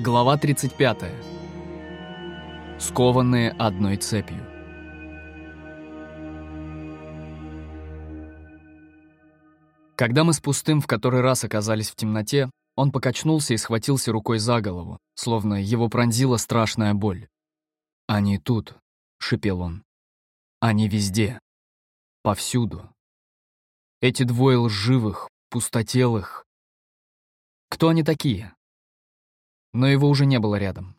Глава 35. Скованные одной цепью. Когда мы с пустым в который раз оказались в темноте, он покачнулся и схватился рукой за голову, словно его пронзила страшная боль. «Они тут», — шипел он. «Они везде. Повсюду. Эти двое лживых, пустотелых. Кто они такие?» Но его уже не было рядом.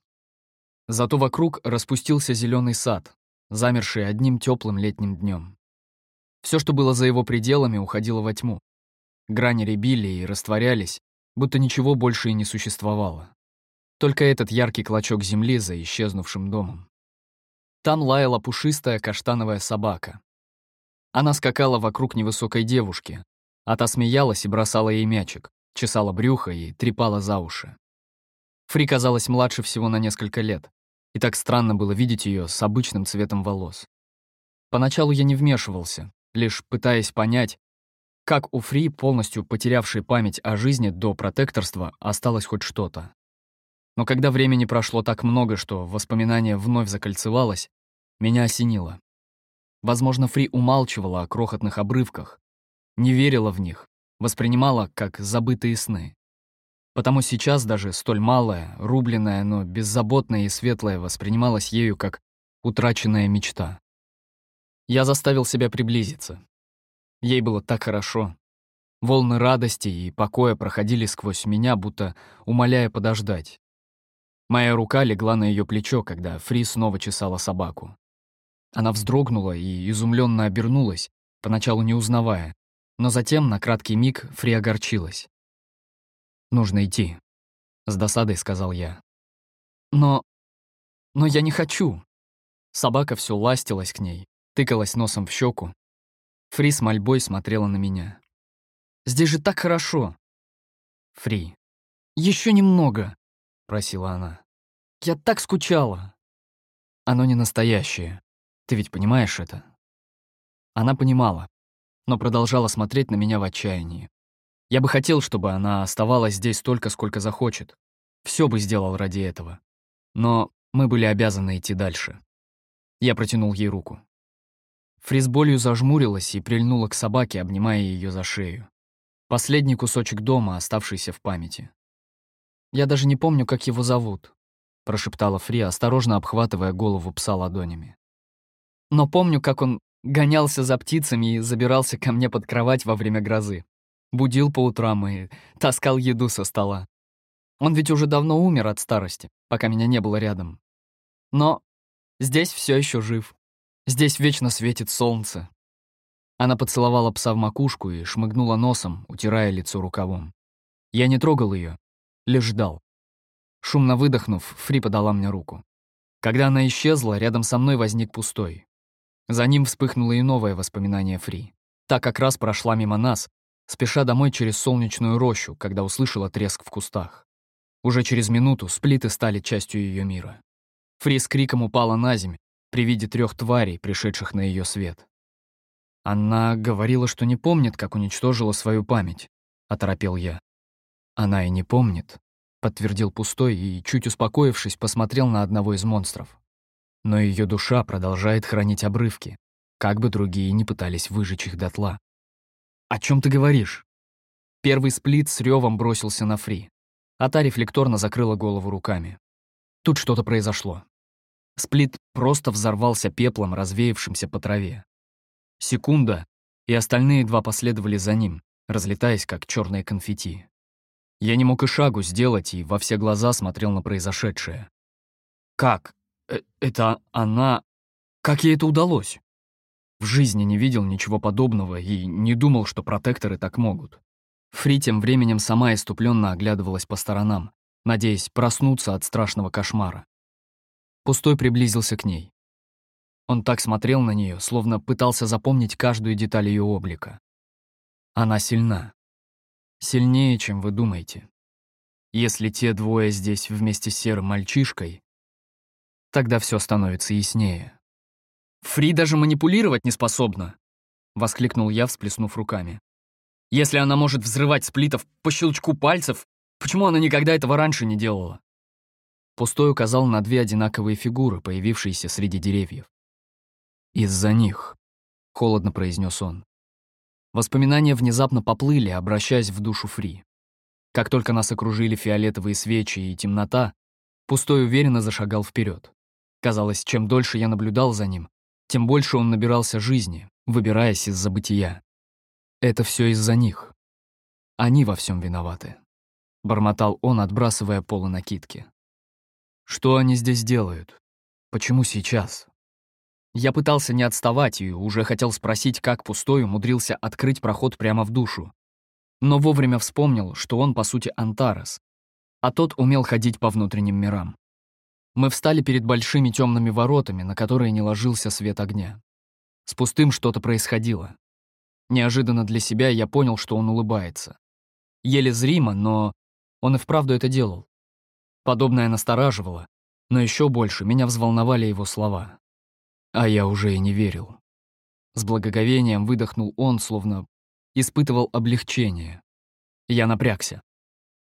Зато вокруг распустился зеленый сад, замерший одним теплым летним днем. Все, что было за его пределами, уходило во тьму. Грани рябили и растворялись, будто ничего больше и не существовало. Только этот яркий клочок земли за исчезнувшим домом. Там лаяла пушистая каштановая собака. Она скакала вокруг невысокой девушки, а та смеялась и бросала ей мячик, чесала брюхо и трепала за уши. Фри казалась младше всего на несколько лет, и так странно было видеть ее с обычным цветом волос. Поначалу я не вмешивался, лишь пытаясь понять, как у Фри, полностью потерявшей память о жизни до протекторства, осталось хоть что-то. Но когда времени прошло так много, что воспоминание вновь закольцевалось, меня осенило. Возможно, Фри умалчивала о крохотных обрывках, не верила в них, воспринимала как забытые сны. Потому сейчас даже столь малая, рубленная, но беззаботная и светлая воспринималась ею как утраченная мечта. Я заставил себя приблизиться. Ей было так хорошо. Волны радости и покоя проходили сквозь меня, будто умоляя подождать. Моя рука легла на ее плечо, когда Фри снова чесала собаку. Она вздрогнула и изумленно обернулась, поначалу не узнавая, но затем на краткий миг Фри огорчилась. «Нужно идти», — с досадой сказал я. «Но... но я не хочу». Собака все ластилась к ней, тыкалась носом в щеку. Фри с мольбой смотрела на меня. «Здесь же так хорошо!» «Фри, еще немного!» — просила она. «Я так скучала!» «Оно не настоящее. Ты ведь понимаешь это?» Она понимала, но продолжала смотреть на меня в отчаянии. Я бы хотел, чтобы она оставалась здесь столько, сколько захочет. Все бы сделал ради этого. Но мы были обязаны идти дальше. Я протянул ей руку. Болью зажмурилась и прильнула к собаке, обнимая ее за шею. Последний кусочек дома, оставшийся в памяти. «Я даже не помню, как его зовут», — прошептала Фри, осторожно обхватывая голову пса ладонями. «Но помню, как он гонялся за птицами и забирался ко мне под кровать во время грозы будил по утрам и таскал еду со стола. Он ведь уже давно умер от старости, пока меня не было рядом. Но здесь все еще жив. Здесь вечно светит солнце. Она поцеловала пса в макушку и шмыгнула носом, утирая лицо рукавом. Я не трогал ее, лишь ждал. Шумно выдохнув, Фри подала мне руку. Когда она исчезла, рядом со мной возник пустой. За ним вспыхнуло и новое воспоминание Фри. Та как раз прошла мимо нас, спеша домой через солнечную рощу, когда услышала треск в кустах. Уже через минуту сплиты стали частью ее мира. Фри с криком упала на земь при виде трех тварей, пришедших на ее свет. Она говорила, что не помнит, как уничтожила свою память, оторопел я. Она и не помнит, подтвердил пустой и, чуть успокоившись, посмотрел на одного из монстров. Но ее душа продолжает хранить обрывки, как бы другие не пытались выжечь их дотла. «О чем ты говоришь?» Первый сплит с ревом бросился на Фри, а та рефлекторно закрыла голову руками. Тут что-то произошло. Сплит просто взорвался пеплом, развеявшимся по траве. Секунда, и остальные два последовали за ним, разлетаясь, как черные конфетти. Я не мог и шагу сделать, и во все глаза смотрел на произошедшее. «Как? Э это она... Как ей это удалось?» В жизни не видел ничего подобного и не думал, что протекторы так могут. Фри тем временем сама иступленно оглядывалась по сторонам, надеясь проснуться от страшного кошмара. Пустой приблизился к ней. Он так смотрел на нее, словно пытался запомнить каждую деталь ее облика. Она сильна. Сильнее, чем вы думаете. Если те двое здесь вместе с серым мальчишкой, тогда все становится яснее. Фри даже манипулировать не способна!» — воскликнул я, всплеснув руками. «Если она может взрывать сплитов по щелчку пальцев, почему она никогда этого раньше не делала?» Пустой указал на две одинаковые фигуры, появившиеся среди деревьев. «Из-за них», — холодно произнес он. Воспоминания внезапно поплыли, обращаясь в душу Фри. Как только нас окружили фиолетовые свечи и темнота, Пустой уверенно зашагал вперед. Казалось, чем дольше я наблюдал за ним, тем больше он набирался жизни, выбираясь из забытия. Это все из-за них. Они во всем виноваты. Бормотал он, отбрасывая полы накидки. Что они здесь делают? Почему сейчас? Я пытался не отставать и уже хотел спросить, как пустой умудрился открыть проход прямо в душу. Но вовремя вспомнил, что он, по сути, Антарес, а тот умел ходить по внутренним мирам. Мы встали перед большими темными воротами, на которые не ложился свет огня. С пустым что-то происходило. Неожиданно для себя я понял, что он улыбается. Еле зримо, но он и вправду это делал. Подобное настораживало, но еще больше меня взволновали его слова. А я уже и не верил. С благоговением выдохнул он, словно испытывал облегчение. Я напрягся.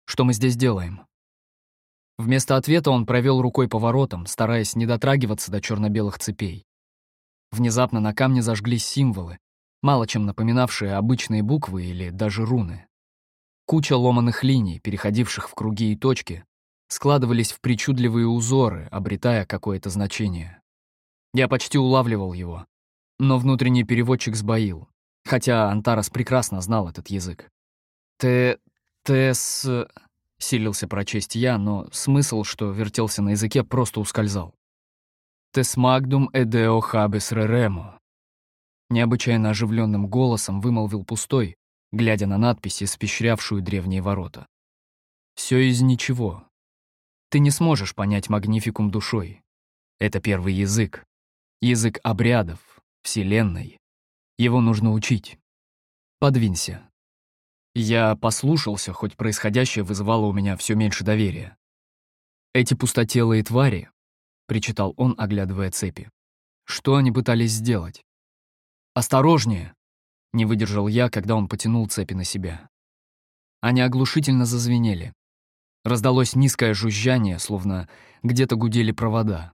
Что мы здесь делаем? Вместо ответа он провел рукой по воротам, стараясь не дотрагиваться до черно-белых цепей. Внезапно на камне зажглись символы, мало чем напоминавшие обычные буквы или даже руны. Куча ломаных линий, переходивших в круги и точки, складывались в причудливые узоры, обретая какое-то значение. Я почти улавливал его, но внутренний переводчик сбоил, хотя Антарас прекрасно знал этот язык. «Те... тес...» — силился прочесть я, но смысл, что вертелся на языке, просто ускользал. «Тесмагдум эдео хабес реремо», необычайно оживленным голосом вымолвил пустой, глядя на надпись, испещрявшую древние ворота. Все из ничего. Ты не сможешь понять магнификум душой. Это первый язык. Язык обрядов, вселенной. Его нужно учить. Подвинься. Я послушался, хоть происходящее вызывало у меня все меньше доверия. Эти пустотелые твари, причитал он, оглядывая цепи. Что они пытались сделать? «Осторожнее!» — не выдержал я, когда он потянул цепи на себя. Они оглушительно зазвенели. Раздалось низкое жужжание, словно где-то гудели провода.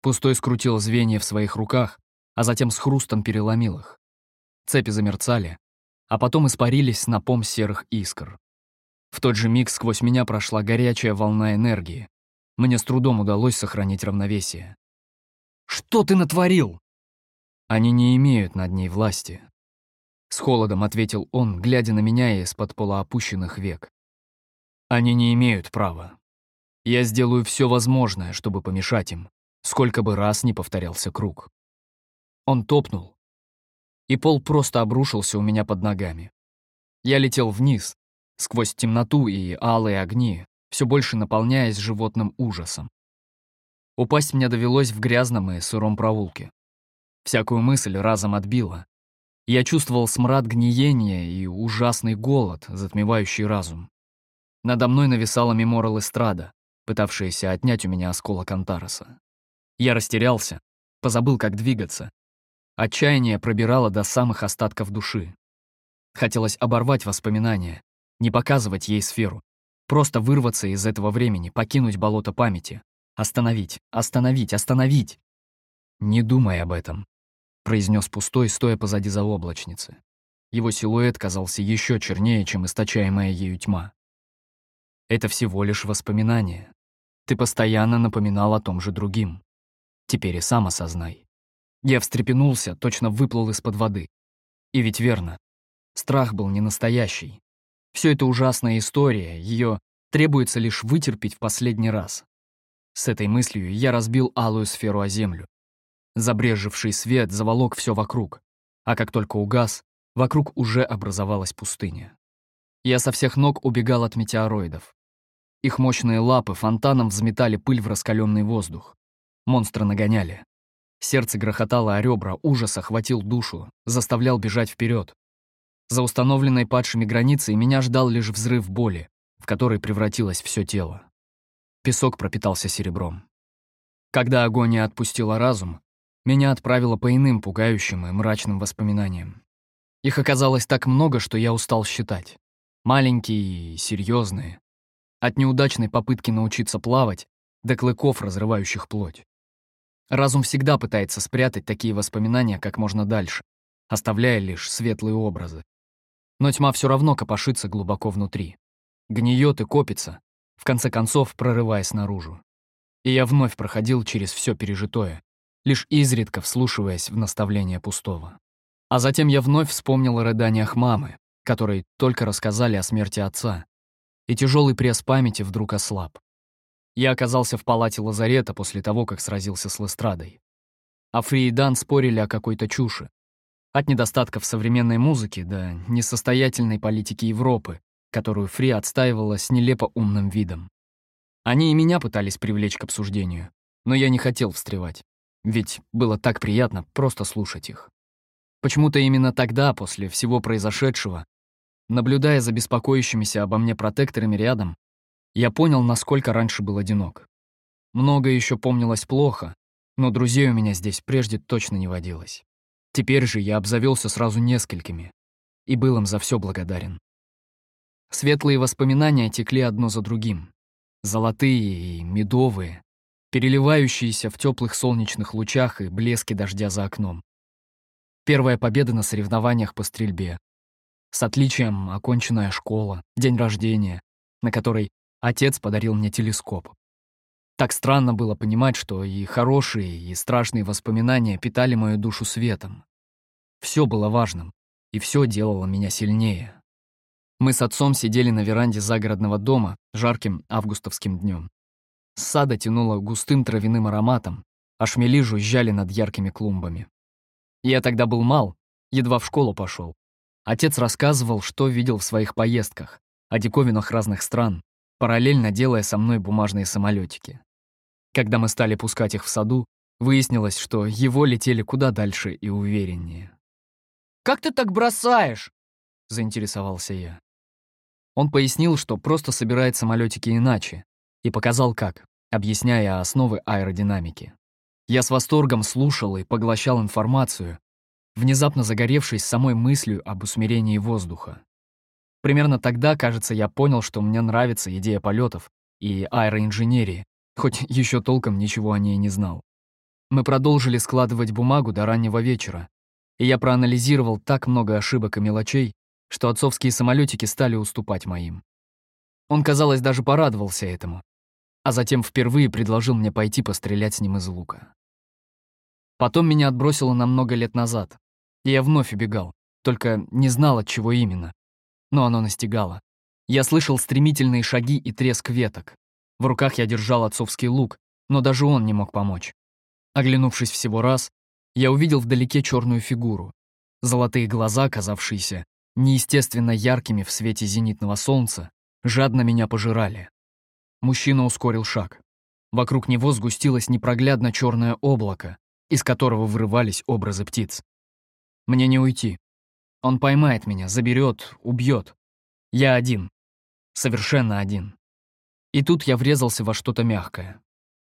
Пустой скрутил звенья в своих руках, а затем с хрустом переломил их. Цепи замерцали, а потом испарились с напом серых искр. В тот же миг сквозь меня прошла горячая волна энергии, мне с трудом удалось сохранить равновесие. «Что ты натворил?» «Они не имеют над ней власти», — с холодом ответил он, глядя на меня из-под полуопущенных век. «Они не имеют права. Я сделаю все возможное, чтобы помешать им, сколько бы раз не повторялся круг». Он топнул, и пол просто обрушился у меня под ногами. Я летел вниз, сквозь темноту и алые огни, все больше наполняясь животным ужасом. Упасть мне довелось в грязном и сыром проулке. Всякую мысль разом отбила. Я чувствовал смрад гниения и ужасный голод, затмевающий разум. Надо мной нависала Меморал Эстрада, пытавшаяся отнять у меня осколок Антареса. Я растерялся, позабыл, как двигаться. Отчаяние пробирало до самых остатков души. Хотелось оборвать воспоминания, не показывать ей сферу, Просто вырваться из этого времени, покинуть болото памяти. Остановить, остановить, остановить. «Не думай об этом», — произнес пустой, стоя позади заоблачницы. Его силуэт казался еще чернее, чем источаемая ею тьма. «Это всего лишь воспоминание. Ты постоянно напоминал о том же другим. Теперь и сам осознай». Я встрепенулся, точно выплыл из-под воды. И ведь верно. Страх был не настоящий. Все это ужасная история, ее требуется лишь вытерпеть в последний раз. С этой мыслью я разбил алую сферу о землю. Забрежевший свет заволок все вокруг, а как только угас, вокруг уже образовалась пустыня. Я со всех ног убегал от метеороидов. Их мощные лапы фонтаном взметали пыль в раскаленный воздух. Монстры нагоняли. Сердце грохотало о ребра, ужас охватил душу, заставлял бежать вперед. За установленной падшими границей меня ждал лишь взрыв боли, в который превратилось все тело. Песок пропитался серебром. Когда агония отпустила разум, меня отправило по иным пугающим и мрачным воспоминаниям. Их оказалось так много, что я устал считать. Маленькие и серьезные. От неудачной попытки научиться плавать до клыков, разрывающих плоть. Разум всегда пытается спрятать такие воспоминания как можно дальше, оставляя лишь светлые образы. Но тьма все равно копошится глубоко внутри. Гниет и копится, в конце концов прорываясь наружу. И я вновь проходил через все пережитое, лишь изредка вслушиваясь в наставление пустого. А затем я вновь вспомнил о рыданиях мамы, которые только рассказали о смерти отца, и тяжелый пресс памяти вдруг ослаб. Я оказался в палате лазарета после того, как сразился с Лестрадой. А Фри и Дан спорили о какой-то чуши. От недостатков современной музыки до несостоятельной политики Европы, которую Фри отстаивала с нелепо умным видом. Они и меня пытались привлечь к обсуждению, но я не хотел встревать, ведь было так приятно просто слушать их. Почему-то именно тогда, после всего произошедшего, наблюдая за беспокоящимися обо мне протекторами рядом, я понял, насколько раньше был одинок. Много еще помнилось плохо, но друзей у меня здесь прежде точно не водилось. Теперь же я обзавелся сразу несколькими и был им за все благодарен. Светлые воспоминания текли одно за другим. Золотые и медовые, переливающиеся в теплых солнечных лучах и блеске дождя за окном. Первая победа на соревнованиях по стрельбе. С отличием оконченная школа, день рождения, на который отец подарил мне телескоп. Так странно было понимать, что и хорошие, и страшные воспоминания питали мою душу светом. Все было важным, и все делало меня сильнее. Мы с отцом сидели на веранде загородного дома жарким августовским днем. С сада тянуло густым травяным ароматом, а шмели жужжали над яркими клумбами. Я тогда был мал, едва в школу пошел. Отец рассказывал, что видел в своих поездках, о диковинах разных стран, параллельно делая со мной бумажные самолетики. Когда мы стали пускать их в саду, выяснилось, что его летели куда дальше и увереннее. «Как ты так бросаешь?» — заинтересовался я. Он пояснил, что просто собирает самолетики иначе, и показал как, объясняя основы аэродинамики. Я с восторгом слушал и поглощал информацию, внезапно загоревшись самой мыслью об усмирении воздуха. Примерно тогда, кажется, я понял, что мне нравится идея полетов и аэроинженерии, хоть еще толком ничего о ней не знал. Мы продолжили складывать бумагу до раннего вечера, и я проанализировал так много ошибок и мелочей, что отцовские самолетики стали уступать моим. Он, казалось, даже порадовался этому, а затем впервые предложил мне пойти пострелять с ним из лука. Потом меня отбросило на много лет назад, и я вновь убегал, только не знал, от чего именно но оно настигало. Я слышал стремительные шаги и треск веток. В руках я держал отцовский лук, но даже он не мог помочь. Оглянувшись всего раз, я увидел вдалеке черную фигуру. Золотые глаза, казавшиеся неестественно яркими в свете зенитного солнца, жадно меня пожирали. Мужчина ускорил шаг. Вокруг него сгустилось непроглядно черное облако, из которого вырывались образы птиц. Мне не уйти. Он поймает меня, заберет, убьет. Я один. Совершенно один. И тут я врезался во что-то мягкое.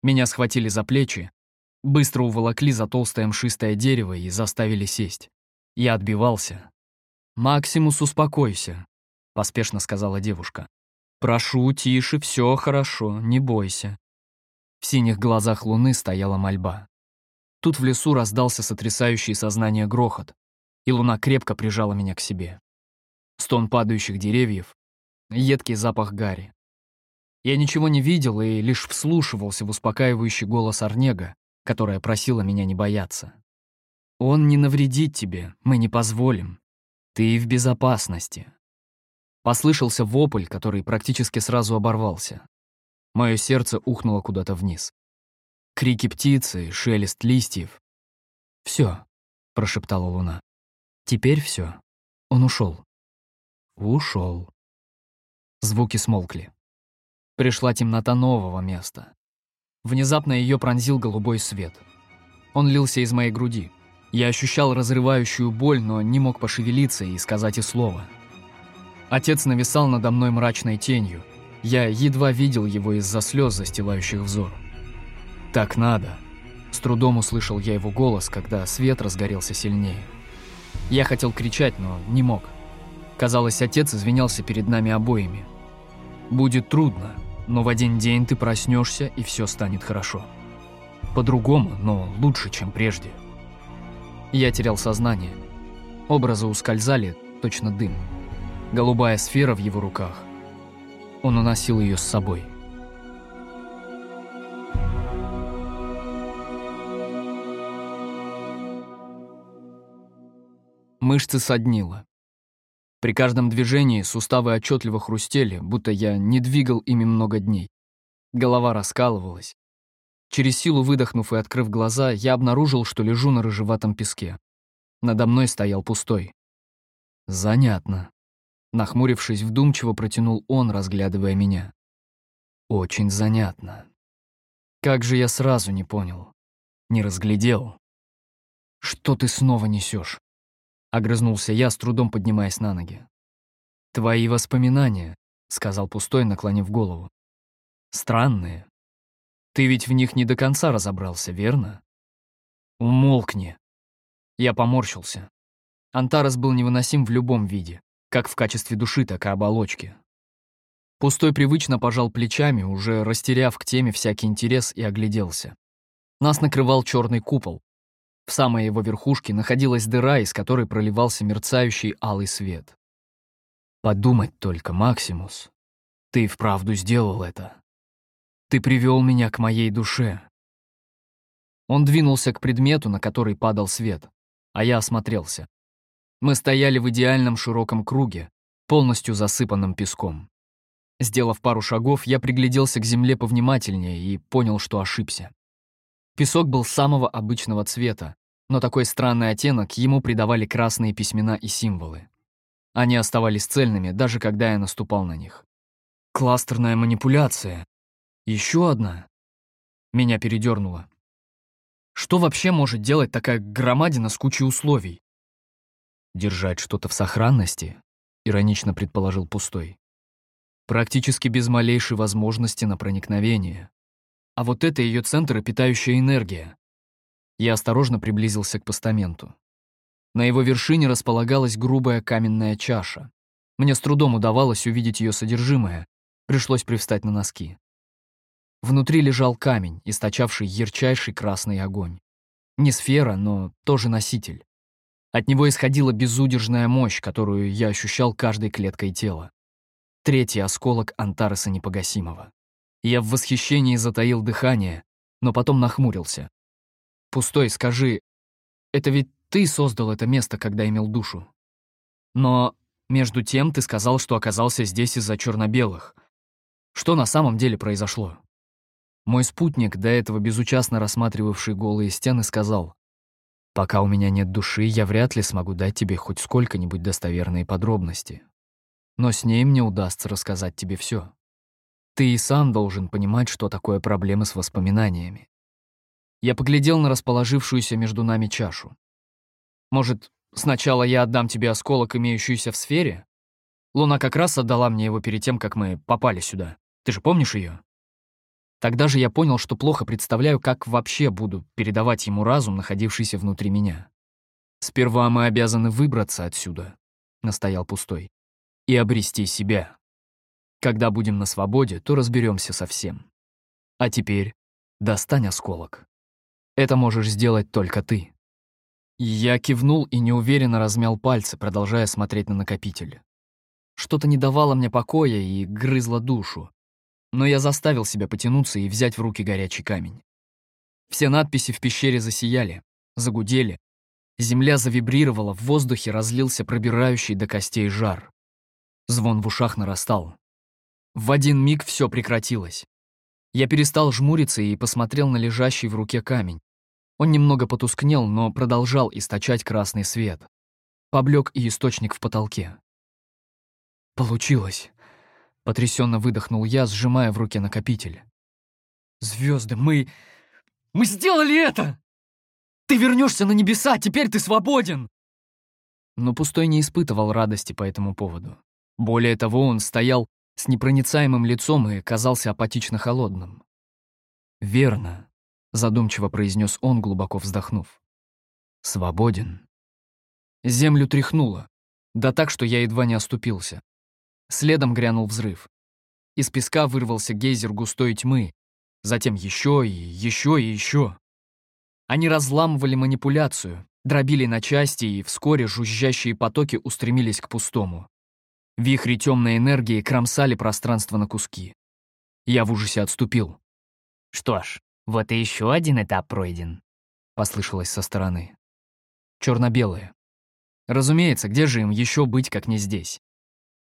Меня схватили за плечи, быстро уволокли за толстое мшистое дерево и заставили сесть. Я отбивался. «Максимус, успокойся», — поспешно сказала девушка. «Прошу, тише, все хорошо, не бойся». В синих глазах луны стояла мольба. Тут в лесу раздался сотрясающий сознание грохот, и луна крепко прижала меня к себе. Стон падающих деревьев, едкий запах гари. Я ничего не видел и лишь вслушивался в успокаивающий голос Арнега, которая просила меня не бояться. «Он не навредит тебе, мы не позволим. Ты в безопасности». Послышался вопль, который практически сразу оборвался. Мое сердце ухнуло куда-то вниз. Крики птицы, шелест листьев. «Все», — прошептала луна. Теперь все. Он ушел. Ушел. Звуки смолкли. Пришла темнота нового места. Внезапно ее пронзил голубой свет. Он лился из моей груди. Я ощущал разрывающую боль, но не мог пошевелиться и сказать и слова. Отец нависал надо мной мрачной тенью. Я едва видел его из-за слез, застилающих взор. «Так надо!» С трудом услышал я его голос, когда свет разгорелся сильнее. Я хотел кричать, но не мог. Казалось, отец извинялся перед нами обоими. «Будет трудно, но в один день ты проснешься, и все станет хорошо. По-другому, но лучше, чем прежде. Я терял сознание. Образы ускользали, точно дым. Голубая сфера в его руках. Он уносил ее с собой. Мышцы соднило. При каждом движении суставы отчетливо хрустели, будто я не двигал ими много дней. Голова раскалывалась. Через силу выдохнув и открыв глаза, я обнаружил, что лежу на рыжеватом песке. Надо мной стоял пустой. Занятно. Нахмурившись, вдумчиво протянул он, разглядывая меня. Очень занятно. Как же я сразу не понял. Не разглядел. Что ты снова несешь? Огрызнулся я, с трудом поднимаясь на ноги. «Твои воспоминания», — сказал пустой, наклонив голову. «Странные. Ты ведь в них не до конца разобрался, верно?» «Умолкни». Я поморщился. Антарес был невыносим в любом виде, как в качестве души, так и оболочки. Пустой привычно пожал плечами, уже растеряв к теме всякий интерес и огляделся. Нас накрывал черный купол, в самой его верхушке находилась дыра, из которой проливался мерцающий алый свет. Подумать только, Максимус. Ты вправду сделал это. Ты привел меня к моей душе. Он двинулся к предмету, на который падал свет, а я осмотрелся. Мы стояли в идеальном широком круге, полностью засыпанном песком. Сделав пару шагов, я пригляделся к земле повнимательнее и понял, что ошибся. Песок был самого обычного цвета, но такой странный оттенок ему придавали красные письмена и символы. Они оставались цельными, даже когда я наступал на них. Кластерная манипуляция. Еще одна. Меня передернуло. Что вообще может делать такая громадина с кучей условий? Держать что-то в сохранности, иронично предположил пустой. Практически без малейшей возможности на проникновение. А вот это ее центр и питающая энергия. Я осторожно приблизился к постаменту. На его вершине располагалась грубая каменная чаша. Мне с трудом удавалось увидеть ее содержимое, пришлось привстать на носки. Внутри лежал камень, источавший ярчайший красный огонь. Не сфера, но тоже носитель. От него исходила безудержная мощь, которую я ощущал каждой клеткой тела. Третий осколок Антареса Непогасимого. Я в восхищении затаил дыхание, но потом нахмурился. Пустой, скажи, это ведь ты создал это место, когда имел душу. Но между тем ты сказал, что оказался здесь из-за черно-белых. Что на самом деле произошло? Мой спутник, до этого безучастно рассматривавший голые стены, сказал, «Пока у меня нет души, я вряд ли смогу дать тебе хоть сколько-нибудь достоверные подробности. Но с ней мне удастся рассказать тебе все. Ты и сам должен понимать, что такое проблемы с воспоминаниями. Я поглядел на расположившуюся между нами чашу. Может, сначала я отдам тебе осколок, имеющийся в сфере? Луна как раз отдала мне его перед тем, как мы попали сюда. Ты же помнишь ее? Тогда же я понял, что плохо представляю, как вообще буду передавать ему разум, находившийся внутри меня. «Сперва мы обязаны выбраться отсюда», — настоял пустой, — «и обрести себя. Когда будем на свободе, то разберемся со всем. А теперь достань осколок». Это можешь сделать только ты». Я кивнул и неуверенно размял пальцы, продолжая смотреть на накопитель. Что-то не давало мне покоя и грызло душу. Но я заставил себя потянуться и взять в руки горячий камень. Все надписи в пещере засияли, загудели. Земля завибрировала, в воздухе разлился пробирающий до костей жар. Звон в ушах нарастал. В один миг все прекратилось. Я перестал жмуриться и посмотрел на лежащий в руке камень. Он немного потускнел, но продолжал источать красный свет. Поблек и источник в потолке. «Получилось!» — потрясенно выдохнул я, сжимая в руке накопитель. Звезды, мы... Мы сделали это! Ты вернешься на небеса, теперь ты свободен!» Но пустой не испытывал радости по этому поводу. Более того, он стоял с непроницаемым лицом и казался апатично холодным. «Верно», задумчиво произнес он, глубоко вздохнув. Свободен. Землю тряхнуло, да так, что я едва не оступился. Следом грянул взрыв. Из песка вырвался гейзер густой тьмы, затем еще и еще и еще. Они разламывали манипуляцию, дробили на части, и вскоре жужжащие потоки устремились к пустому. Вихри темной энергии кромсали пространство на куски. Я в ужасе отступил. «Что ж, вот и еще один этап пройден», — послышалось со стороны. Черно-белые. Разумеется, где же им еще быть, как не здесь?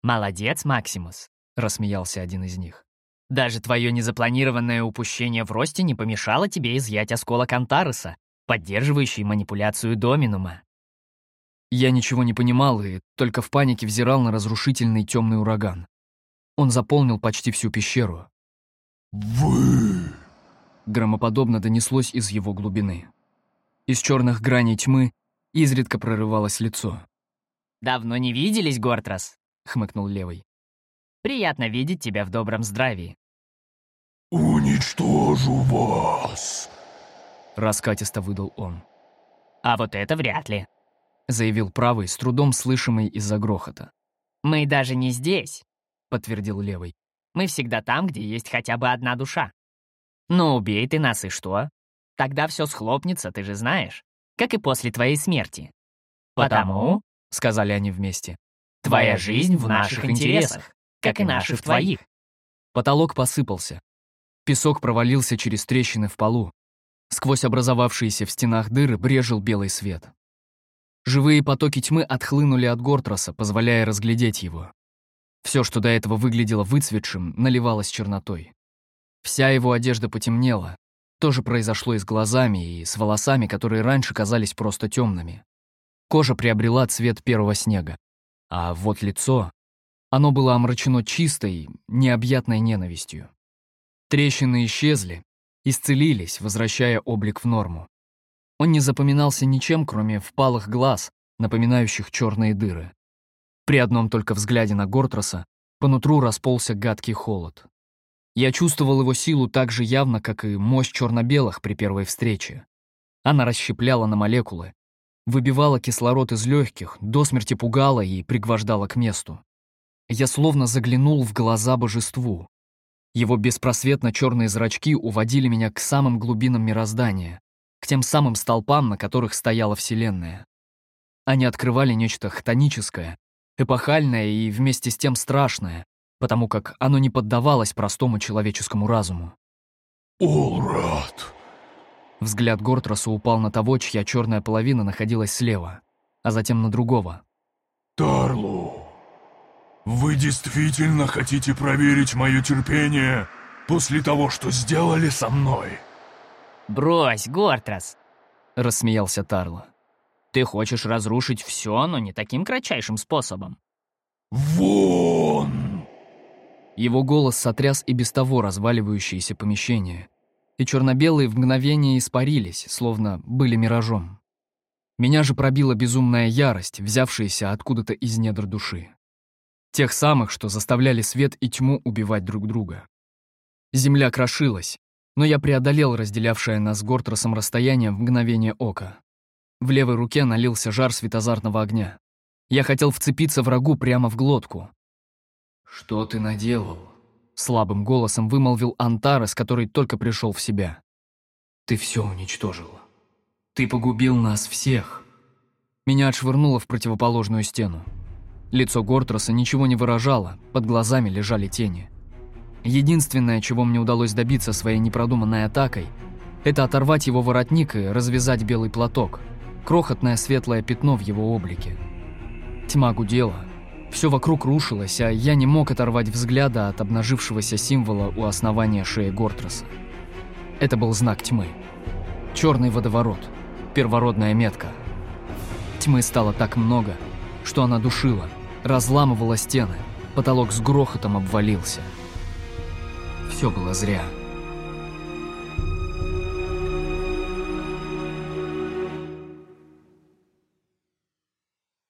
«Молодец, Максимус», — рассмеялся один из них. «Даже твое незапланированное упущение в росте не помешало тебе изъять осколок Антареса, поддерживающий манипуляцию Доминума. Я ничего не понимал и только в панике взирал на разрушительный темный ураган. Он заполнил почти всю пещеру. «Вы!» Громоподобно донеслось из его глубины. Из черных граней тьмы изредка прорывалось лицо. «Давно не виделись, Гортрас?» — хмыкнул левый. «Приятно видеть тебя в добром здравии». «Уничтожу вас!» — раскатисто выдал он. «А вот это вряд ли», — заявил правый, с трудом слышимый из-за грохота. «Мы даже не здесь», — подтвердил левый. «Мы всегда там, где есть хотя бы одна душа. Но убей ты нас, и что? Тогда все схлопнется, ты же знаешь, как и после твоей смерти. Потому, — сказали они вместе, — твоя жизнь в наших интересах, как и наши в твоих. Потолок посыпался. Песок провалился через трещины в полу. Сквозь образовавшиеся в стенах дыры брежил белый свет. Живые потоки тьмы отхлынули от Гортроса, позволяя разглядеть его. Все, что до этого выглядело выцветшим, наливалось чернотой. Вся его одежда потемнела. То же произошло и с глазами, и с волосами, которые раньше казались просто темными. Кожа приобрела цвет первого снега. А вот лицо... Оно было омрачено чистой, необъятной ненавистью. Трещины исчезли, исцелились, возвращая облик в норму. Он не запоминался ничем, кроме впалых глаз, напоминающих черные дыры. При одном только взгляде на Гортроса по нутру расползся гадкий холод. Я чувствовал его силу так же явно, как и мощь черно-белых при первой встрече. Она расщепляла на молекулы, выбивала кислород из легких, до смерти пугала и пригвождала к месту. Я словно заглянул в глаза божеству. Его беспросветно черные зрачки уводили меня к самым глубинам мироздания, к тем самым столпам, на которых стояла Вселенная. Они открывали нечто хтоническое, эпохальное и вместе с тем страшное, потому как оно не поддавалось простому человеческому разуму. «Олрат!» Взгляд Гортроса упал на того, чья черная половина находилась слева, а затем на другого. «Тарлу, вы действительно хотите проверить мое терпение после того, что сделали со мной?» «Брось, Гортрас!» — рассмеялся Тарло. «Ты хочешь разрушить все, но не таким кратчайшим способом». «Вон!» Его голос сотряс и без того разваливающееся помещение, и черно-белые в мгновение испарились, словно были миражом. Меня же пробила безумная ярость, взявшаяся откуда-то из недр души. Тех самых, что заставляли свет и тьму убивать друг друга. Земля крошилась, но я преодолел разделявшее нас с Гортросом расстояние в мгновение ока. В левой руке налился жар светозарного огня. Я хотел вцепиться врагу прямо в глотку. «Что ты наделал?» Слабым голосом вымолвил Антарес, который только пришел в себя. «Ты все уничтожил. Ты погубил нас всех». Меня отшвырнуло в противоположную стену. Лицо Гортроса ничего не выражало, под глазами лежали тени. Единственное, чего мне удалось добиться своей непродуманной атакой, это оторвать его воротник и развязать белый платок, крохотное светлое пятно в его облике. Тьма гудела, все вокруг рушилось, а я не мог оторвать взгляда от обнажившегося символа у основания шеи Гортроса. Это был знак тьмы. Черный водоворот, первородная метка. Тьмы стало так много, что она душила, разламывала стены, потолок с грохотом обвалился. Все было зря.